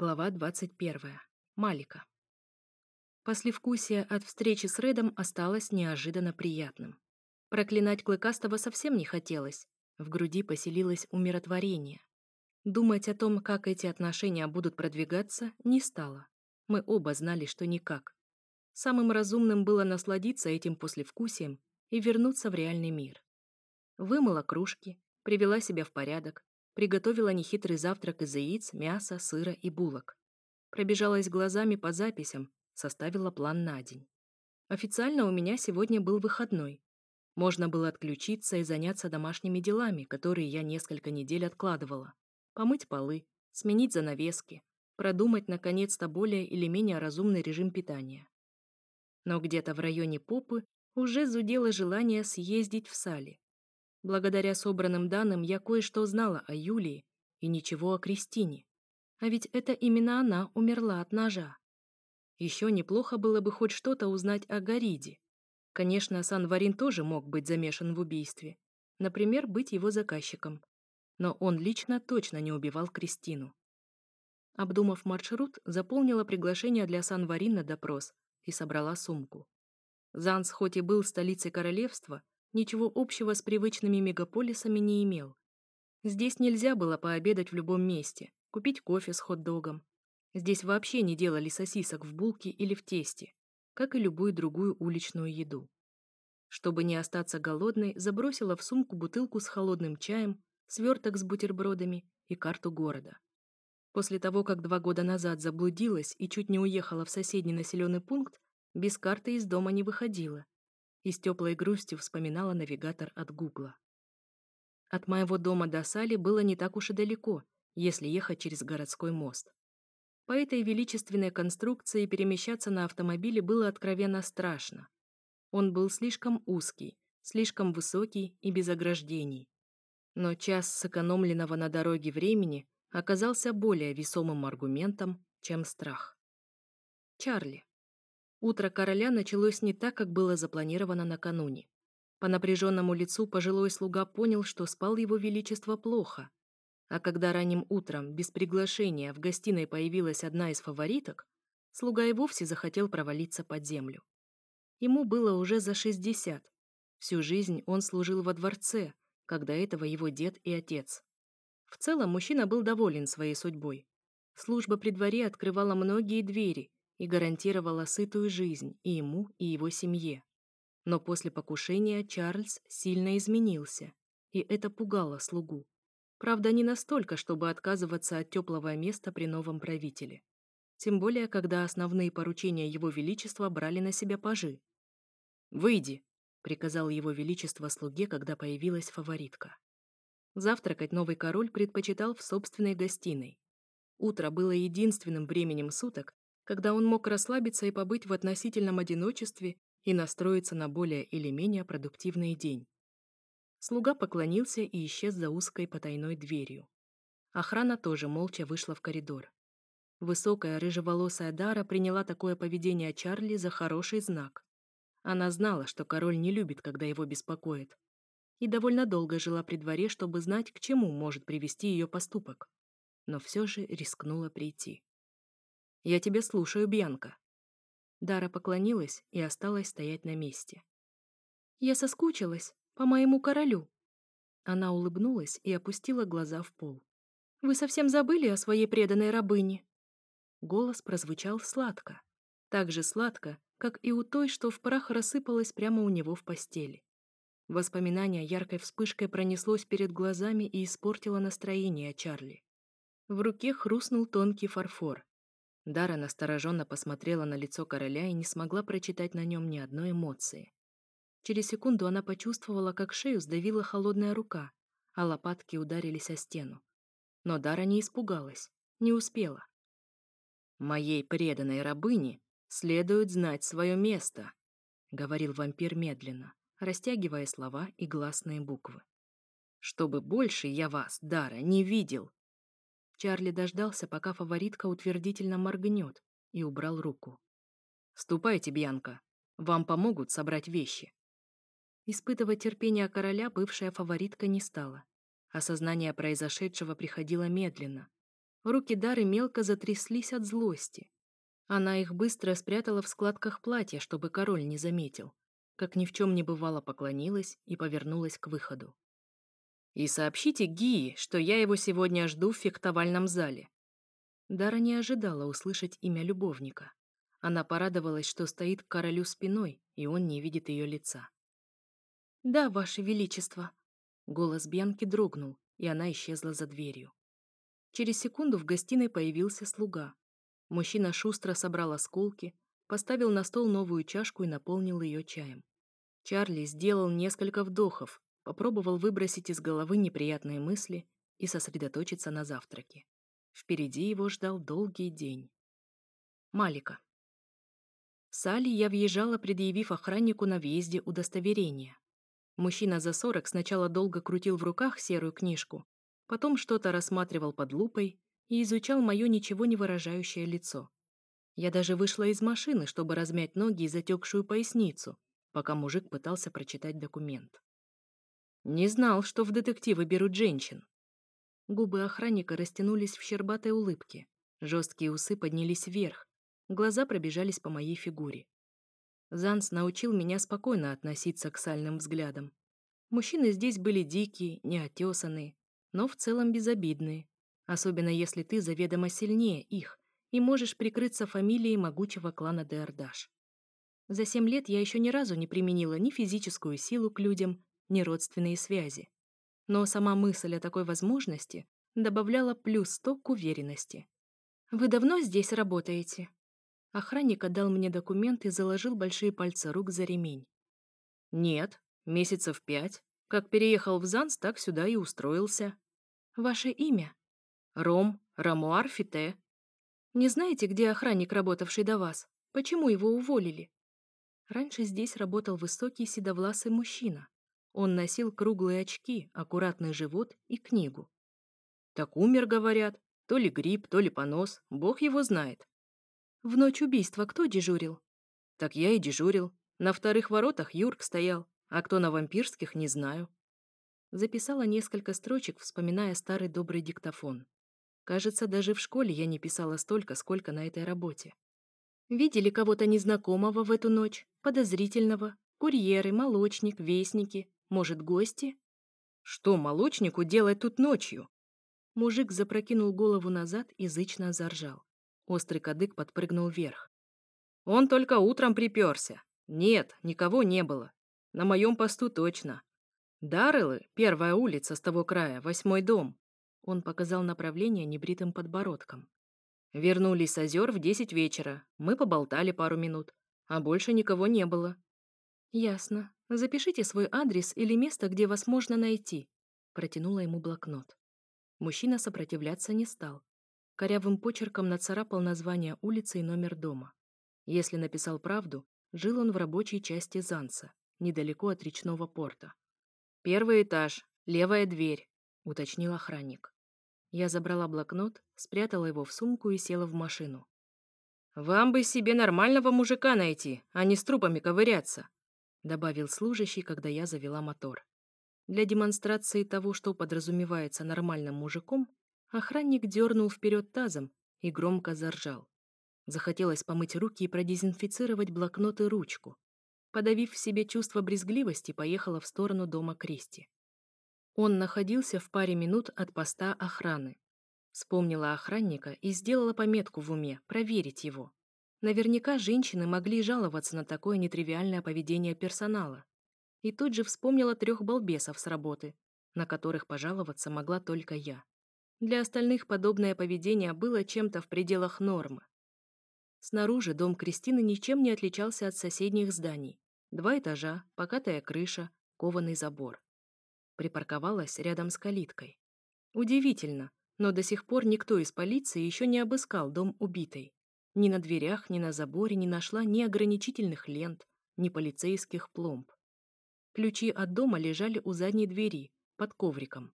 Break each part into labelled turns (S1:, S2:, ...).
S1: Глава 21. Малика. Послевкусие от встречи с Редом осталось неожиданно приятным. Проклинать Клыкастого совсем не хотелось. В груди поселилось умиротворение. Думать о том, как эти отношения будут продвигаться, не стало. Мы оба знали, что никак. Самым разумным было насладиться этим послевкусием и вернуться в реальный мир. Вымыла кружки, привела себя в порядок, Приготовила нехитрый завтрак из яиц, мяса, сыра и булок. Пробежалась глазами по записям, составила план на день. Официально у меня сегодня был выходной. Можно было отключиться и заняться домашними делами, которые я несколько недель откладывала. Помыть полы, сменить занавески, продумать, наконец-то, более или менее разумный режим питания. Но где-то в районе попы уже зудело желание съездить в Сали. Благодаря собранным данным я кое-что знала о Юлии и ничего о Кристине. А ведь это именно она умерла от ножа. Еще неплохо было бы хоть что-то узнать о Гориде. Конечно, Сан-Варин тоже мог быть замешан в убийстве. Например, быть его заказчиком. Но он лично точно не убивал Кристину. Обдумав маршрут, заполнила приглашение для Сан-Варин на допрос и собрала сумку. Занс хоть и был столицей королевства, ничего общего с привычными мегаполисами не имел. Здесь нельзя было пообедать в любом месте, купить кофе с хот-догом. Здесь вообще не делали сосисок в булке или в тесте, как и любую другую уличную еду. Чтобы не остаться голодной, забросила в сумку бутылку с холодным чаем, сверток с бутербродами и карту города. После того, как два года назад заблудилась и чуть не уехала в соседний населенный пункт, без карты из дома не выходила и с теплой грустью вспоминала навигатор от Гугла. От моего дома до Сали было не так уж и далеко, если ехать через городской мост. По этой величественной конструкции перемещаться на автомобиле было откровенно страшно. Он был слишком узкий, слишком высокий и без ограждений. Но час сэкономленного на дороге времени оказался более весомым аргументом, чем страх. Чарли. Утро короля началось не так, как было запланировано накануне. По напряженному лицу пожилой слуга понял, что спал его величество плохо. А когда ранним утром, без приглашения, в гостиной появилась одна из фавориток, слуга и вовсе захотел провалиться под землю. Ему было уже за 60. Всю жизнь он служил во дворце, когда этого его дед и отец. В целом мужчина был доволен своей судьбой. Служба при дворе открывала многие двери, и гарантировала сытую жизнь и ему, и его семье. Но после покушения Чарльз сильно изменился, и это пугало слугу. Правда, не настолько, чтобы отказываться от теплого места при новом правителе. Тем более, когда основные поручения его величества брали на себя пажи. «Выйди», — приказал его величество слуге, когда появилась фаворитка. Завтракать новый король предпочитал в собственной гостиной. Утро было единственным временем суток, когда он мог расслабиться и побыть в относительном одиночестве и настроиться на более или менее продуктивный день. Слуга поклонился и исчез за узкой потайной дверью. Охрана тоже молча вышла в коридор. Высокая рыжеволосая Дара приняла такое поведение Чарли за хороший знак. Она знала, что король не любит, когда его беспокоит. И довольно долго жила при дворе, чтобы знать, к чему может привести ее поступок. Но все же рискнула прийти. «Я тебя слушаю, Бьянка». Дара поклонилась и осталась стоять на месте. «Я соскучилась по моему королю». Она улыбнулась и опустила глаза в пол. «Вы совсем забыли о своей преданной рабыне?» Голос прозвучал сладко. Так же сладко, как и у той, что в прах рассыпалась прямо у него в постели. Воспоминание яркой вспышкой пронеслось перед глазами и испортило настроение Чарли. В руке хрустнул тонкий фарфор. Дара настороженно посмотрела на лицо короля и не смогла прочитать на нем ни одной эмоции. Через секунду она почувствовала, как шею сдавила холодная рука, а лопатки ударились о стену. Но Дара не испугалась, не успела. «Моей преданной рабыне следует знать свое место», — говорил вампир медленно, растягивая слова и гласные буквы. «Чтобы больше я вас, Дара, не видел Чарли дождался, пока фаворитка утвердительно моргнет, и убрал руку. «Ступайте, Бьянка. Вам помогут собрать вещи». Испытывать терпение короля бывшая фаворитка не стала. Осознание произошедшего приходило медленно. Руки Дары мелко затряслись от злости. Она их быстро спрятала в складках платья, чтобы король не заметил. Как ни в чем не бывало, поклонилась и повернулась к выходу. «И сообщите Гии, что я его сегодня жду в фехтовальном зале». Дара не ожидала услышать имя любовника. Она порадовалась, что стоит к королю спиной, и он не видит ее лица. «Да, ваше величество». Голос Бьянки дрогнул, и она исчезла за дверью. Через секунду в гостиной появился слуга. Мужчина шустро собрал осколки, поставил на стол новую чашку и наполнил ее чаем. Чарли сделал несколько вдохов, попробовал выбросить из головы неприятные мысли и сосредоточиться на завтраке. Впереди его ждал долгий день. Малика. В Сали я въезжала, предъявив охраннику на въезде удостоверение. Мужчина за сорок сначала долго крутил в руках серую книжку, потом что-то рассматривал под лупой и изучал мое ничего не выражающее лицо. Я даже вышла из машины, чтобы размять ноги и затекшую поясницу, пока мужик пытался прочитать документ. Не знал, что в детективы берут женщин. Губы охранника растянулись в щербатой улыбке. Жесткие усы поднялись вверх. Глаза пробежались по моей фигуре. Занс научил меня спокойно относиться к сальным взглядам. Мужчины здесь были дикие, неотесанные, но в целом безобидные, особенно если ты заведомо сильнее их и можешь прикрыться фамилией могучего клана Деордаш. За семь лет я еще ни разу не применила ни физическую силу к людям, ни родственные связи. Но сама мысль о такой возможности добавляла плюс сто к уверенности. «Вы давно здесь работаете?» Охранник отдал мне документ и заложил большие пальцы рук за ремень. «Нет, месяцев пять. Как переехал в Занс, так сюда и устроился». «Ваше имя?» Ром, Рамуар Фите. Не знаете, где охранник, работавший до вас? Почему его уволили? Раньше здесь работал высокий седовласый мужчина. Он носил круглые очки, аккуратный живот и книгу. Так умер, говорят. То ли грипп, то ли понос. Бог его знает. В ночь убийства кто дежурил? Так я и дежурил. На вторых воротах Юрк стоял, а кто на вампирских, не знаю. Записала несколько строчек, вспоминая старый добрый диктофон. Кажется, даже в школе я не писала столько, сколько на этой работе. Видели кого-то незнакомого в эту ночь? Подозрительного? Курьеры, молочник, вестники? Может, гости? Что молочнику делать тут ночью? Мужик запрокинул голову назад и зычно заржал. Острый кадык подпрыгнул вверх. Он только утром приперся. Нет, никого не было. На моем посту точно. Дарылы, первая улица с того края, восьмой дом. Он показал направление небритым подбородком. Вернулись с озер в десять вечера. Мы поболтали пару минут. А больше никого не было. Ясно. Запишите свой адрес или место, где вас можно найти. Протянула ему блокнот. Мужчина сопротивляться не стал. Корявым почерком нацарапал название улицы и номер дома. Если написал правду, жил он в рабочей части Занса, недалеко от речного порта. «Первый этаж, левая дверь», — уточнил охранник. Я забрала блокнот, спрятала его в сумку и села в машину. «Вам бы себе нормального мужика найти, а не с трупами ковыряться», добавил служащий, когда я завела мотор. Для демонстрации того, что подразумевается нормальным мужиком, охранник дернул вперед тазом и громко заржал. Захотелось помыть руки и продезинфицировать блокнот и ручку. Подавив в себе чувство брезгливости, поехала в сторону дома Кристи. Он находился в паре минут от поста охраны. Вспомнила охранника и сделала пометку в уме проверить его. Наверняка женщины могли жаловаться на такое нетривиальное поведение персонала. И тут же вспомнила трех балбесов с работы, на которых пожаловаться могла только я. Для остальных подобное поведение было чем-то в пределах нормы. Снаружи дом Кристины ничем не отличался от соседних зданий. Два этажа, покатая крыша, кованый забор припарковалась рядом с калиткой. Удивительно, но до сих пор никто из полиции еще не обыскал дом убитой. Ни на дверях, ни на заборе не нашла ни ограничительных лент, ни полицейских пломб. Ключи от дома лежали у задней двери, под ковриком.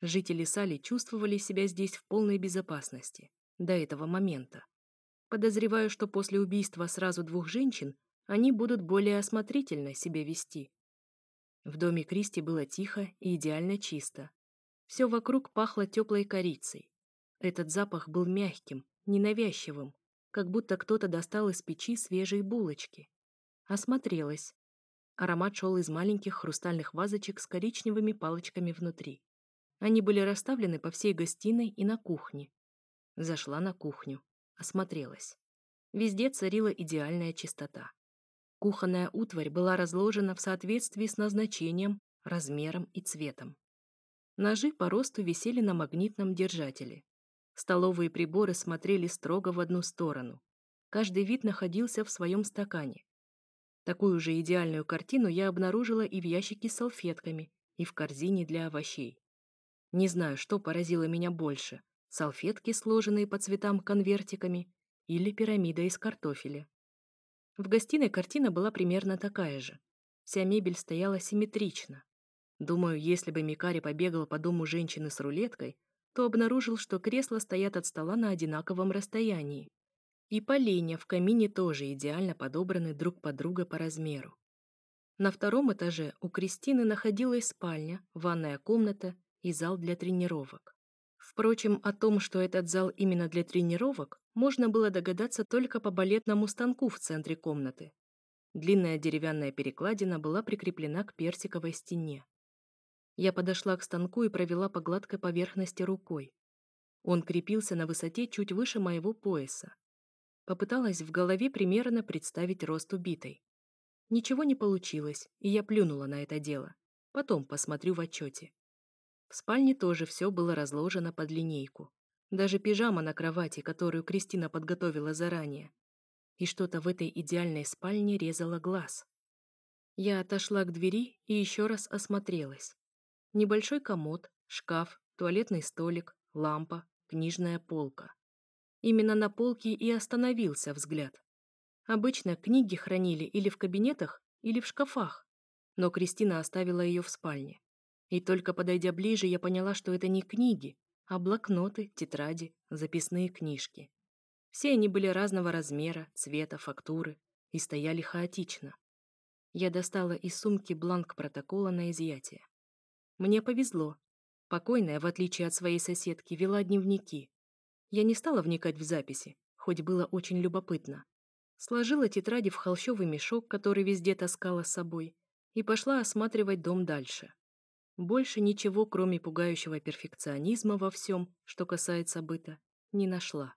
S1: Жители Сали чувствовали себя здесь в полной безопасности, до этого момента. Подозреваю, что после убийства сразу двух женщин они будут более осмотрительно себя вести. В доме Кристи было тихо и идеально чисто. Все вокруг пахло теплой корицей. Этот запах был мягким, ненавязчивым, как будто кто-то достал из печи свежие булочки. Осмотрелась. Аромат шел из маленьких хрустальных вазочек с коричневыми палочками внутри. Они были расставлены по всей гостиной и на кухне. Зашла на кухню. Осмотрелась. Везде царила идеальная чистота. Кухонная утварь была разложена в соответствии с назначением, размером и цветом. Ножи по росту висели на магнитном держателе. Столовые приборы смотрели строго в одну сторону. Каждый вид находился в своем стакане. Такую же идеальную картину я обнаружила и в ящике с салфетками, и в корзине для овощей. Не знаю, что поразило меня больше – салфетки, сложенные по цветам конвертиками, или пирамида из картофеля. В гостиной картина была примерно такая же. Вся мебель стояла симметрично. Думаю, если бы Микари побегал по дому женщины с рулеткой, то обнаружил, что кресла стоят от стола на одинаковом расстоянии. И поленья в камине тоже идеально подобраны друг под друга по размеру. На втором этаже у Кристины находилась спальня, ванная комната и зал для тренировок. Впрочем, о том, что этот зал именно для тренировок, можно было догадаться только по балетному станку в центре комнаты. Длинная деревянная перекладина была прикреплена к персиковой стене. Я подошла к станку и провела по гладкой поверхности рукой. Он крепился на высоте чуть выше моего пояса. Попыталась в голове примерно представить рост убитой. Ничего не получилось, и я плюнула на это дело. Потом посмотрю в отчете. В спальне тоже все было разложено под линейку. Даже пижама на кровати, которую Кристина подготовила заранее. И что-то в этой идеальной спальне резало глаз. Я отошла к двери и еще раз осмотрелась. Небольшой комод, шкаф, туалетный столик, лампа, книжная полка. Именно на полке и остановился взгляд. Обычно книги хранили или в кабинетах, или в шкафах, но Кристина оставила ее в спальне. И только подойдя ближе, я поняла, что это не книги, а блокноты, тетради, записные книжки. Все они были разного размера, цвета, фактуры и стояли хаотично. Я достала из сумки бланк протокола на изъятие. Мне повезло. Покойная, в отличие от своей соседки, вела дневники. Я не стала вникать в записи, хоть было очень любопытно. Сложила тетради в холщовый мешок, который везде таскала с собой, и пошла осматривать дом дальше. Больше ничего, кроме пугающего перфекционизма во всем, что касается быта, не нашла.